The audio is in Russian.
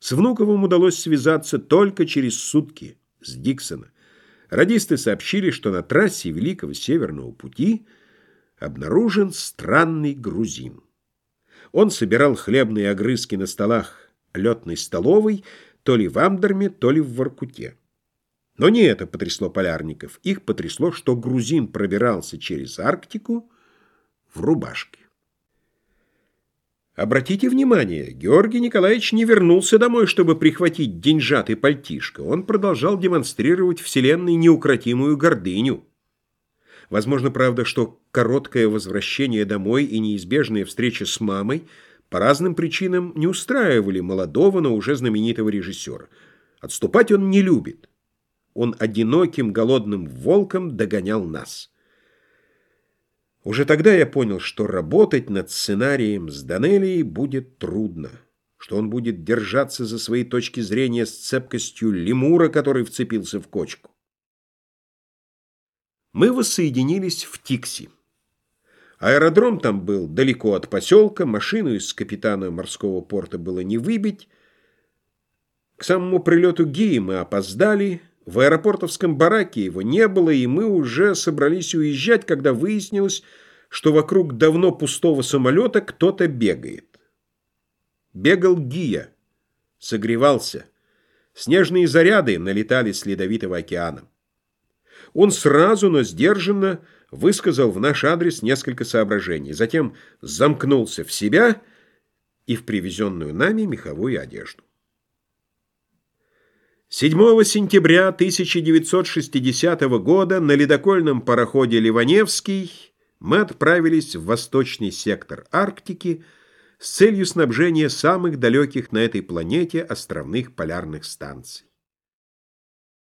С Внуковым удалось связаться только через сутки с Диксона. Радисты сообщили, что на трассе Великого Северного пути обнаружен странный грузин. Он собирал хлебные огрызки на столах летной столовой то ли в Амдерме, то ли в Воркуте. Но не это потрясло полярников. Их потрясло, что грузин пробирался через Арктику в рубашке. Обратите внимание, Георгий Николаевич не вернулся домой, чтобы прихватить деньжат и пальтишко. Он продолжал демонстрировать Вселенной неукротимую гордыню. Возможно, правда, что короткое возвращение домой и неизбежная встреча с мамой по разным причинам не устраивали молодого, но уже знаменитого режиссера. Отступать он не любит. Он одиноким голодным волком догонял нас. Уже тогда я понял, что работать над сценарием с Данелией будет трудно, что он будет держаться за свои точки зрения с цепкостью лемура, который вцепился в кочку. Мы воссоединились в Тикси. Аэродром там был далеко от поселка, машину из капитана морского порта было не выбить. К самому прилету Гии мы опоздали, в аэропортовском бараке его не было, и мы уже собрались уезжать, когда выяснилось, что вокруг давно пустого самолета кто-то бегает. Бегал Гия, согревался. Снежные заряды налетали с ледовитого океана. Он сразу, но сдержанно высказал в наш адрес несколько соображений, затем замкнулся в себя и в привезенную нами меховую одежду. 7 сентября 1960 года на ледокольном пароходе «Ливаневский» мы отправились в восточный сектор Арктики с целью снабжения самых далеких на этой планете островных полярных станций.